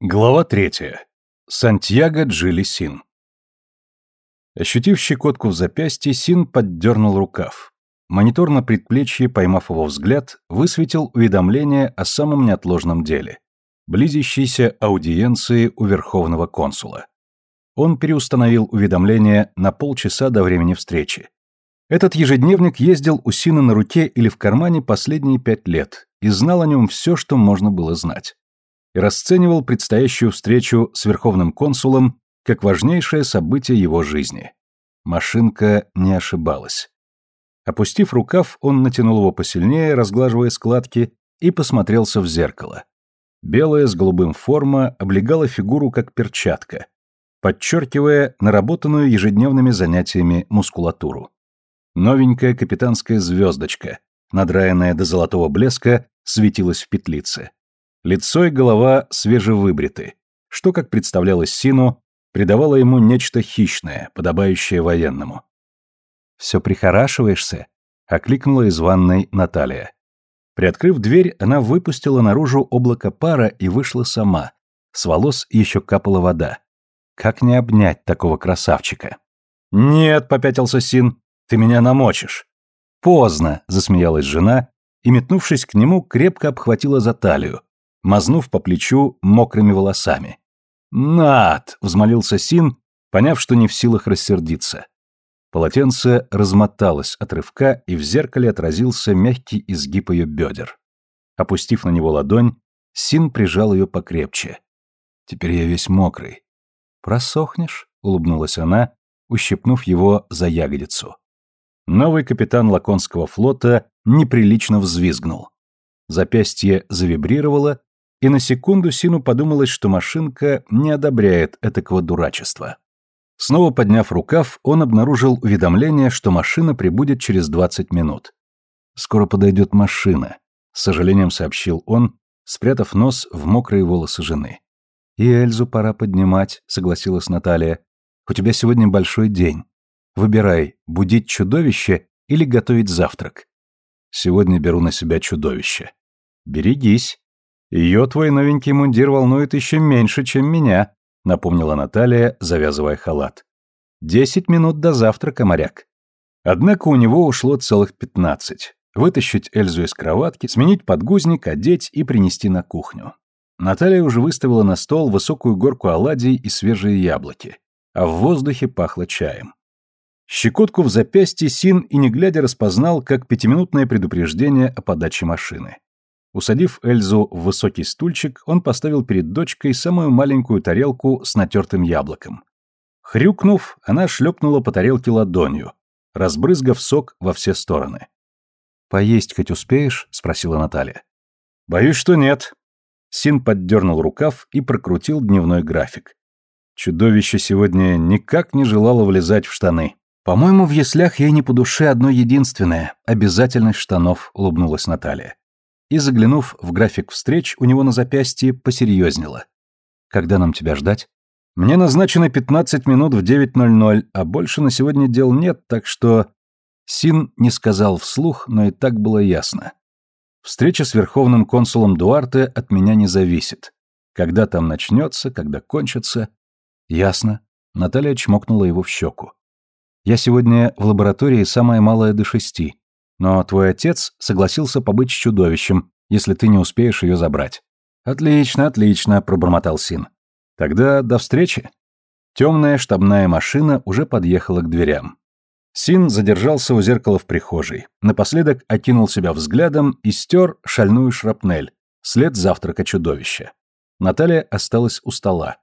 Глава третья. Сантьяго Джили Син. Ощутив щекотку в запястье, Син поддернул рукав. Монитор на предплечье, поймав его взгляд, высветил уведомление о самом неотложном деле – близящейся аудиенции у Верховного консула. Он переустановил уведомление на полчаса до времени встречи. Этот ежедневник ездил у Сина на руке или в кармане последние пять лет и знал о нем все, что можно было знать и расценивал предстоящую встречу с верховным консулом как важнейшее событие его жизни. Машинка не ошибалась. Опустив рукав, он натянул его посильнее, разглаживая складки, и посмотрелся в зеркало. Белая с голубым форма облегала фигуру как перчатка, подчеркивая наработанную ежедневными занятиями мускулатуру. Новенькая капитанская звездочка, надраенная до золотого блеска, светилась в петлице. Лицо и голова свежевыбриты, что, как представлялось Сину, придавало ему нечто хищное, подобающее военному. «Все прихорашиваешься?» — окликнула из ванной Наталья. Приоткрыв дверь, она выпустила наружу облако пара и вышла сама. С волос еще капала вода. Как не обнять такого красавчика? «Нет», — попятился Син, — «ты меня намочишь». «Поздно», — засмеялась жена и, метнувшись к нему, крепко обхватила за талию, мазнув по плечу мокрыми волосами. «Над!» — взмолился Син, поняв, что не в силах рассердиться. Полотенце размоталось от рывка, и в зеркале отразился мягкий изгиб ее бедер. Опустив на него ладонь, Син прижал ее покрепче. «Теперь я весь мокрый». «Просохнешь?» — улыбнулась она, ущипнув его за ягодицу. Новый капитан Лаконского флота неприлично взвизгнул. Запястье завибрировало, и на секунду Сину подумалось, что машинка не одобряет этакого дурачества. Снова подняв рукав, он обнаружил уведомление, что машина прибудет через 20 минут. «Скоро подойдет машина», — с сожалением сообщил он, спрятав нос в мокрые волосы жены. «И Эльзу пора поднимать», — согласилась Наталья. «У тебя сегодня большой день. Выбирай, будить чудовище или готовить завтрак». «Сегодня беру на себя чудовище». «Берегись», ее твой новенький мундир волнует еще меньше, чем меня», — напомнила Наталья, завязывая халат. «Десять минут до завтрака, моряк». Однако у него ушло целых пятнадцать. Вытащить Эльзу из кроватки, сменить подгузник, одеть и принести на кухню. Наталья уже выставила на стол высокую горку оладий и свежие яблоки, а в воздухе пахло чаем. Щекотку в запястье Син и не глядя распознал, как пятиминутное предупреждение о подаче машины. Усадив Эльзу в высокий стульчик, он поставил перед дочкой самую маленькую тарелку с натертым яблоком. Хрюкнув, она шлепнула по тарелке ладонью, разбрызгав сок во все стороны. «Поесть хоть успеешь?» — спросила Наталья. «Боюсь, что нет». Син поддернул рукав и прокрутил дневной график. Чудовище сегодня никак не желало влезать в штаны. «По-моему, в яслях ей не по душе одно единственное — обязательность штанов», — улыбнулась Наталья и, заглянув в график встреч, у него на запястье посерьезнело. «Когда нам тебя ждать?» «Мне назначено 15 минут в 9.00, а больше на сегодня дел нет, так что...» Син не сказал вслух, но и так было ясно. Встреча с верховным консулом Дуарте от меня не зависит. Когда там начнется, когда кончится... Ясно. Наталья чмокнула его в щеку. Я сегодня в лаборатории самая малая до шести. Но твой отец согласился побыть чудовищем, если ты не успеешь ее забрать. Отлично, отлично, пробормотал Син. Тогда до встречи. Темная штабная машина уже подъехала к дверям. Син задержался у зеркала в прихожей, напоследок окинул себя взглядом и стер шальную шрапнель, след завтрака чудовища. Наталья осталась у стола.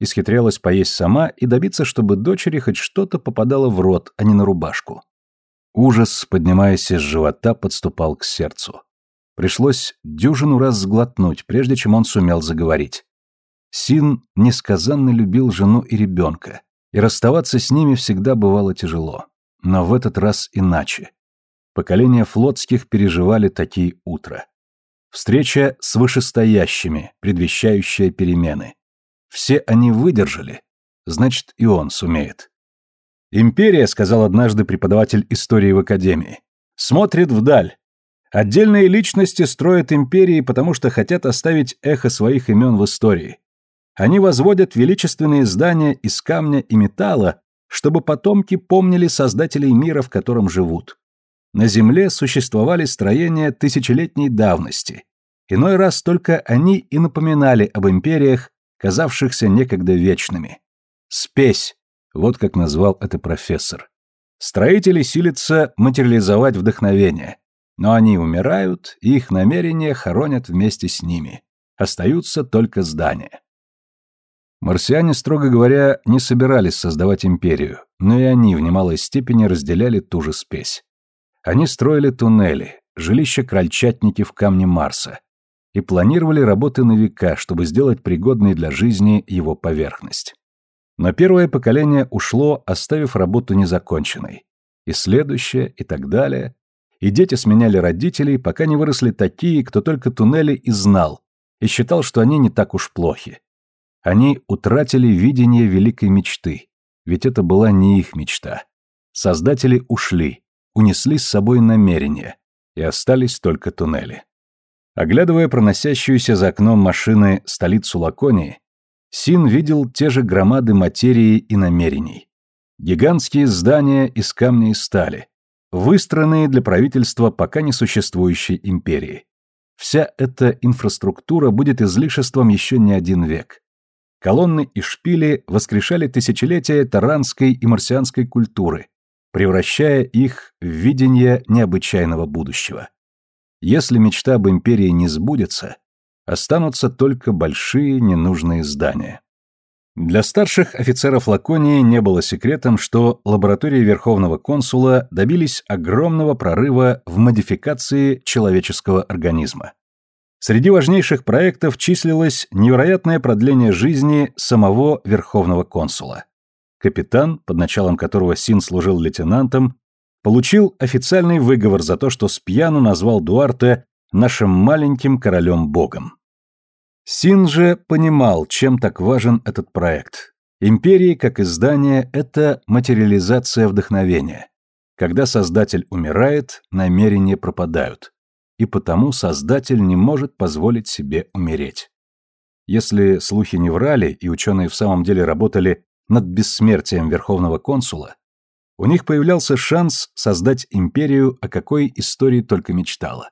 Исхитрялась поесть сама и добиться, чтобы дочери хоть что-то попадало в рот, а не на рубашку. Ужас, поднимаясь из живота, подступал к сердцу. Пришлось дюжину раз сглотнуть, прежде чем он сумел заговорить. Син несказанно любил жену и ребенка, и расставаться с ними всегда бывало тяжело. Но в этот раз иначе. Поколения флотских переживали такие утра. Встреча с вышестоящими, предвещающая перемены. Все они выдержали, значит и он сумеет. «Империя», — сказал однажды преподаватель истории в академии, — «смотрит вдаль. Отдельные личности строят империи, потому что хотят оставить эхо своих имен в истории. Они возводят величественные здания из камня и металла, чтобы потомки помнили создателей мира, в котором живут. На Земле существовали строения тысячелетней давности. Иной раз только они и напоминали об империях, казавшихся некогда вечными. Спесь, вот как назвал это профессор. Строители силятся материализовать вдохновение, но они умирают, и их намерения хоронят вместе с ними. Остаются только здания. Марсиане, строго говоря, не собирались создавать империю, но и они в немалой степени разделяли ту же спесь. Они строили туннели, жилища-крольчатники в камне Марса и планировали работы на века, чтобы сделать пригодной для жизни его поверхность. Но первое поколение ушло, оставив работу незаконченной. И следующее, и так далее. И дети сменяли родителей, пока не выросли такие, кто только туннели и знал, и считал, что они не так уж плохи. Они утратили видение великой мечты, ведь это была не их мечта. Создатели ушли, унесли с собой намерения, и остались только туннели. Оглядывая проносящуюся за окном машины столицу Лаконии, Син видел те же громады материи и намерений. Гигантские здания из камня и стали, выстроенные для правительства пока не существующей империи. Вся эта инфраструктура будет излишеством еще не один век. Колонны и шпили воскрешали тысячелетия таранской и марсианской культуры, превращая их в видение необычайного будущего. Если мечта об империи не сбудется, останутся только большие ненужные здания. Для старших офицеров Лаконии не было секретом, что лаборатории Верховного консула добились огромного прорыва в модификации человеческого организма. Среди важнейших проектов числилось невероятное продление жизни самого Верховного консула. Капитан, под началом которого Син служил лейтенантом, получил официальный выговор за то, что спьяну назвал Дуарте нашим маленьким королем-богом. Син же понимал, чем так важен этот проект. Империи, как издание, это материализация вдохновения. Когда создатель умирает, намерения пропадают и потому Создатель не может позволить себе умереть. Если слухи не врали, и ученые в самом деле работали над бессмертием Верховного консула, у них появлялся шанс создать империю, о какой истории только мечтала.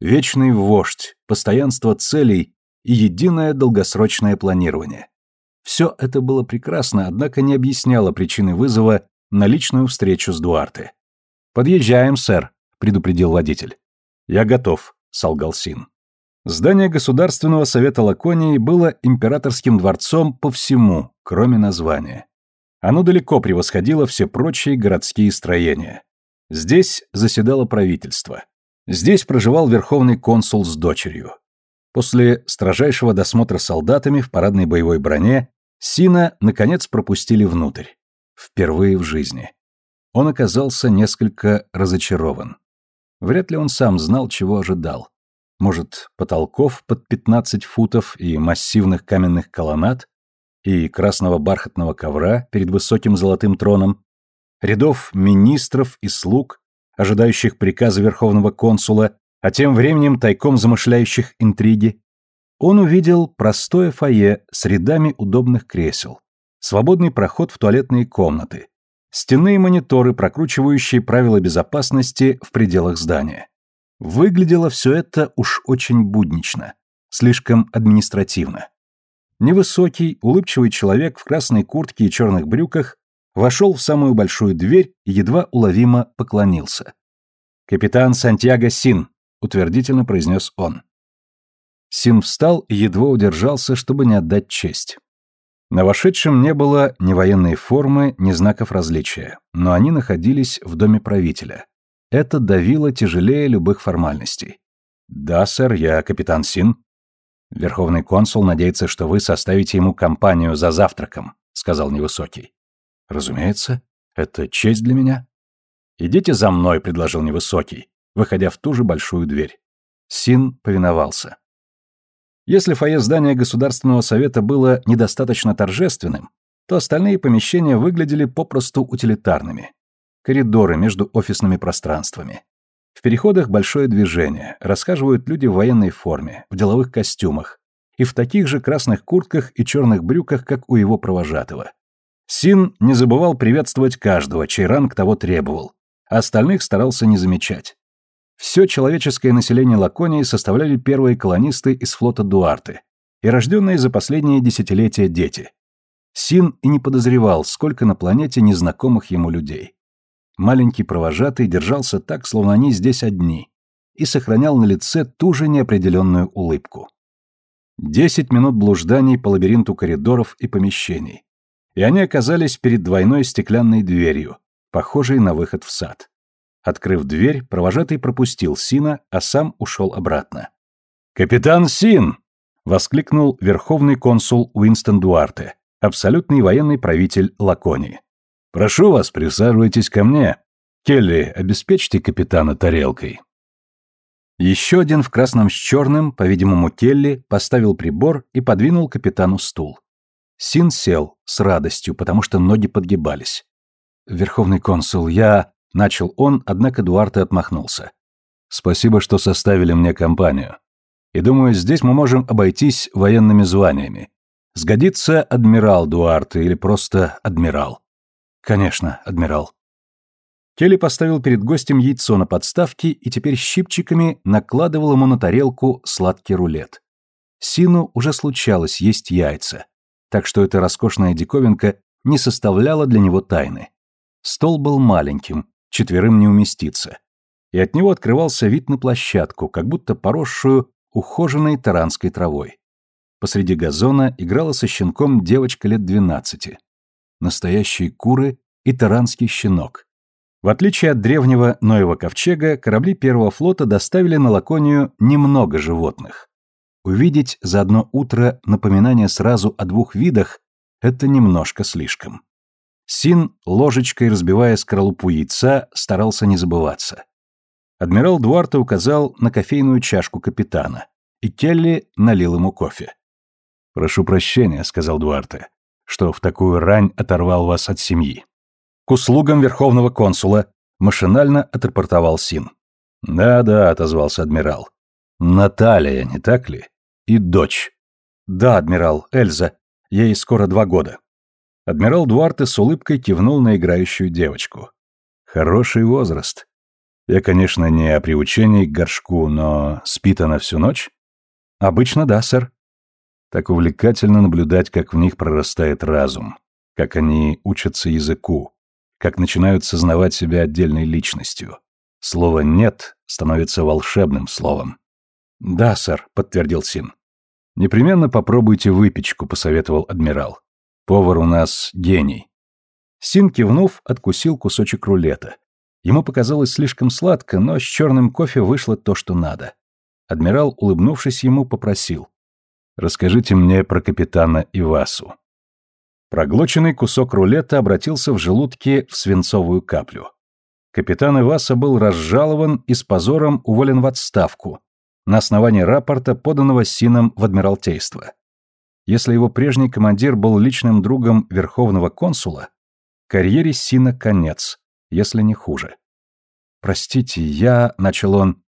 Вечный вождь, постоянство целей и единое долгосрочное планирование. Все это было прекрасно, однако не объясняло причины вызова на личную встречу с Дуарте. «Подъезжаем, сэр», — предупредил водитель. «Я готов», — солгал Син. Здание Государственного совета Лаконии было императорским дворцом по всему, кроме названия. Оно далеко превосходило все прочие городские строения. Здесь заседало правительство. Здесь проживал верховный консул с дочерью. После строжайшего досмотра солдатами в парадной боевой броне Сина, наконец, пропустили внутрь. Впервые в жизни. Он оказался несколько разочарован. Вряд ли он сам знал, чего ожидал. Может, потолков под 15 футов и массивных каменных колоннад, и красного бархатного ковра перед высоким золотым троном, рядов министров и слуг, ожидающих приказа верховного консула, а тем временем тайком замышляющих интриги, он увидел простое фойе с рядами удобных кресел, свободный проход в туалетные комнаты, Стенные мониторы, прокручивающие правила безопасности в пределах здания. Выглядело все это уж очень буднично, слишком административно. Невысокий, улыбчивый человек в красной куртке и черных брюках вошел в самую большую дверь и едва уловимо поклонился. «Капитан Сантьяго Син», — утвердительно произнес он. Син встал и едва удержался, чтобы не отдать честь. На вошедшем не было ни военной формы, ни знаков различия, но они находились в доме правителя. Это давило тяжелее любых формальностей. «Да, сэр, я капитан Син». «Верховный консул надеется, что вы составите ему компанию за завтраком», — сказал Невысокий. «Разумеется, это честь для меня». «Идите за мной», — предложил Невысокий, выходя в ту же большую дверь. Син повиновался. Если фойе здания Государственного совета было недостаточно торжественным, то остальные помещения выглядели попросту утилитарными. Коридоры между офисными пространствами. В переходах большое движение, расхаживают люди в военной форме, в деловых костюмах, и в таких же красных куртках и черных брюках, как у его провожатого. Син не забывал приветствовать каждого, чей ранг того требовал, а остальных старался не замечать. Все человеческое население Лаконии составляли первые колонисты из флота Дуарты и рожденные за последние десятилетия дети. Син и не подозревал, сколько на планете незнакомых ему людей. Маленький провожатый держался так, словно они здесь одни, и сохранял на лице ту же неопределенную улыбку. Десять минут блужданий по лабиринту коридоров и помещений, и они оказались перед двойной стеклянной дверью, похожей на выход в сад. Открыв дверь, провожатый пропустил Сина, а сам ушел обратно. «Капитан Син!» — воскликнул верховный консул Уинстон Дуарте, абсолютный военный правитель Лаконии. Прошу вас, присаживайтесь ко мне. Келли, обеспечьте капитана тарелкой. Еще один в красном с черным, по-видимому, Келли, поставил прибор и подвинул капитану стул. Син сел с радостью, потому что ноги подгибались. «Верховный консул, я...» — начал он, однако Дуарте отмахнулся. «Спасибо, что составили мне компанию. И думаю, здесь мы можем обойтись военными званиями. Сгодится адмирал Дуарте или просто адмирал. Конечно, адмирал. Келли поставил перед гостем яйцо на подставке и теперь щипчиками накладывал ему на тарелку сладкий рулет. Сину уже случалось есть яйца, так что эта роскошная диковинка не составляла для него тайны. Стол был маленьким, четверым не уместиться, и от него открывался вид на площадку, как будто поросшую ухоженной таранской травой. Посреди газона играла со щенком девочка лет двенадцати настоящие куры и таранский щенок. В отличие от древнего Ноева ковчега, корабли первого флота доставили на Лаконию немного животных. Увидеть за одно утро напоминание сразу о двух видах – это немножко слишком. Син, ложечкой разбивая скорлупу яйца, старался не забываться. Адмирал Дуарте указал на кофейную чашку капитана, и Келли налил ему кофе. «Прошу прощения», — сказал Дуарте что в такую рань оторвал вас от семьи. К услугам верховного консула машинально отрапортовал Син. «Да-да», — отозвался адмирал. «Наталья, не так ли? И дочь». «Да, адмирал, Эльза. Ей скоро два года». Адмирал Дуарте с улыбкой кивнул на играющую девочку. «Хороший возраст. Я, конечно, не о приучении к горшку, но спит она всю ночь?» «Обычно да, сэр. Так увлекательно наблюдать, как в них прорастает разум, как они учатся языку, как начинают сознавать себя отдельной личностью. Слово «нет» становится волшебным словом. «Да, сэр», — подтвердил Син. «Непременно попробуйте выпечку», — посоветовал адмирал. «Повар у нас гений». Син, кивнув, откусил кусочек рулета. Ему показалось слишком сладко, но с черным кофе вышло то, что надо. Адмирал, улыбнувшись ему, попросил. Расскажите мне про капитана Ивасу. Проглоченный кусок рулета обратился в желудке в свинцовую каплю. Капитан Иваса был разжалован и с позором уволен в отставку на основании рапорта, поданного Сином в Адмиралтейство. Если его прежний командир был личным другом верховного консула, карьере Сина конец, если не хуже. «Простите, я...» — начал он.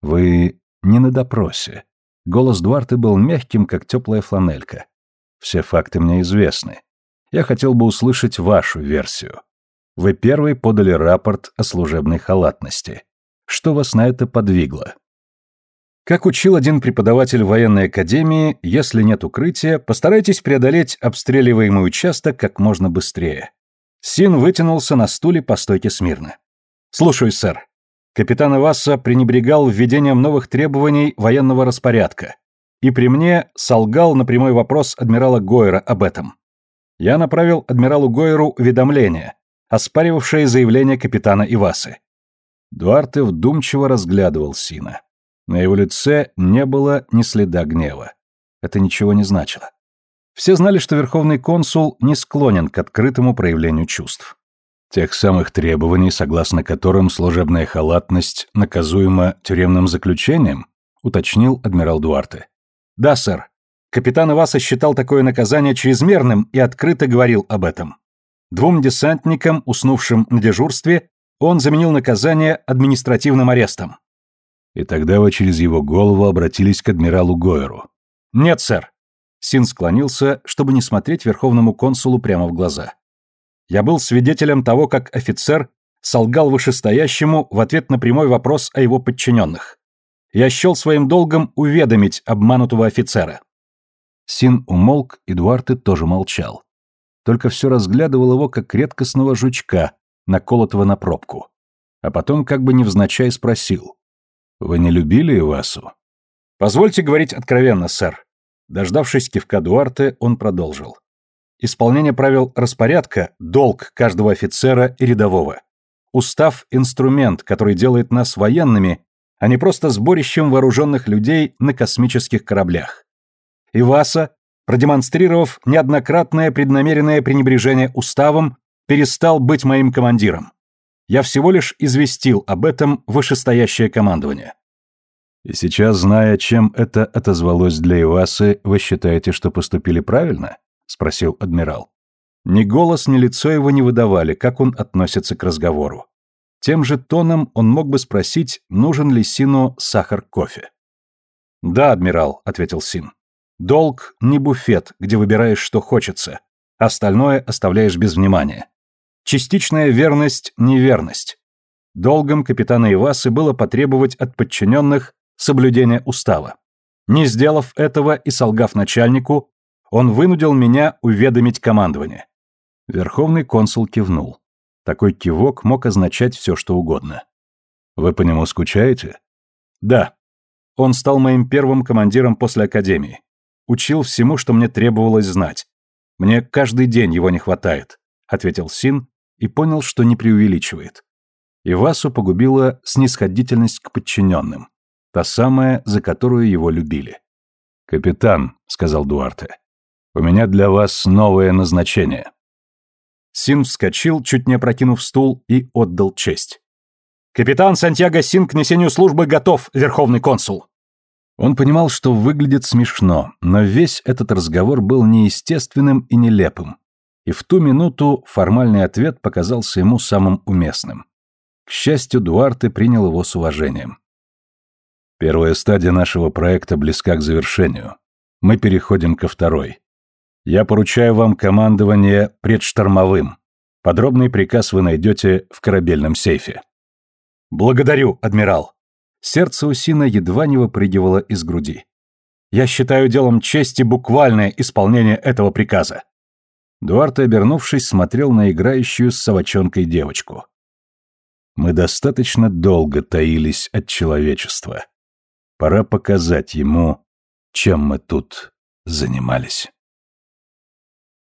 «Вы не на допросе», Голос Дуарты был мягким, как теплая фланелька. «Все факты мне известны. Я хотел бы услышать вашу версию. Вы первый подали рапорт о служебной халатности. Что вас на это подвигло?» Как учил один преподаватель военной академии, если нет укрытия, постарайтесь преодолеть обстреливаемый участок как можно быстрее. Син вытянулся на стуле по стойке смирно. «Слушаюсь, сэр. Капитан Ивасса пренебрегал введением новых требований военного распорядка. И при мне солгал на прямой вопрос адмирала Гойера об этом. Я направил адмиралу Гойеру уведомление, оспаривавшее заявление капитана Ивасы. Дуарте вдумчиво разглядывал Сина. На его лице не было ни следа гнева. Это ничего не значило. Все знали, что верховный консул не склонен к открытому проявлению чувств. Тех самых требований, согласно которым служебная халатность наказуема тюремным заключением, уточнил адмирал Дуарте. Да, сэр. Капитан Иваса считал такое наказание чрезмерным и открыто говорил об этом. Двум десантникам, уснувшим на дежурстве, он заменил наказание административным арестом. И тогда вы через его голову обратились к адмиралу Гойеру. Нет, сэр. Син склонился, чтобы не смотреть верховному консулу прямо в глаза. Я был свидетелем того, как офицер солгал вышестоящему в ответ на прямой вопрос о его подчиненных. Я счел своим долгом уведомить обманутого офицера. Син умолк, и Дуарте тоже молчал. Только все разглядывал его, как редкостного жучка, наколотого на пробку. А потом как бы невзначай спросил. «Вы не любили Ивасу?» «Позвольте говорить откровенно, сэр». Дождавшись кивка Дуарте, он продолжил. «Исполнение правил распорядка – долг каждого офицера и рядового. Устав – инструмент, который делает нас военными, а не просто сборищем вооруженных людей на космических кораблях. Иваса, продемонстрировав неоднократное преднамеренное пренебрежение уставом, перестал быть моим командиром. Я всего лишь известил об этом вышестоящее командование. И сейчас, зная, чем это отозвалось для Ивасы, вы считаете, что поступили правильно? спросил адмирал. Ни голос, ни лицо его не выдавали, как он относится к разговору. Тем же тоном он мог бы спросить, нужен ли Сину сахар-кофе. «Да, адмирал», — ответил Син. «Долг — не буфет, где выбираешь, что хочется. Остальное оставляешь без внимания. Частичная верность — неверность. Долгом капитана Ивасы было потребовать от подчиненных соблюдения устава. Не сделав этого и солгав начальнику, он вынудил меня уведомить командование. Верховный консул кивнул. Такой кивок мог означать все, что угодно. «Вы по нему скучаете?» «Да. Он стал моим первым командиром после академии. Учил всему, что мне требовалось знать. Мне каждый день его не хватает», — ответил Син и понял, что не преувеличивает. Ивасу погубила снисходительность к подчиненным. Та самая, за которую его любили. «Капитан», — сказал Дуарте, — «у меня для вас новое назначение». Син вскочил, чуть не опрокинув стул, и отдал честь. «Капитан Сантьяго Син к несению службы готов, Верховный консул!» Он понимал, что выглядит смешно, но весь этот разговор был неестественным и нелепым. И в ту минуту формальный ответ показался ему самым уместным. К счастью, Дуарте принял его с уважением. Первая стадия нашего проекта близка к завершению. Мы переходим ко второй. Я поручаю вам командование предштормовым. Подробный приказ вы найдете в корабельном сейфе. Благодарю, адмирал. Сердце у Сина едва не выпрыгивало из груди. Я считаю делом чести буквальное исполнение этого приказа. Дуарте, обернувшись, смотрел на играющую с собачонкой девочку. Мы достаточно долго таились от человечества. Пора показать ему, чем мы тут занимались.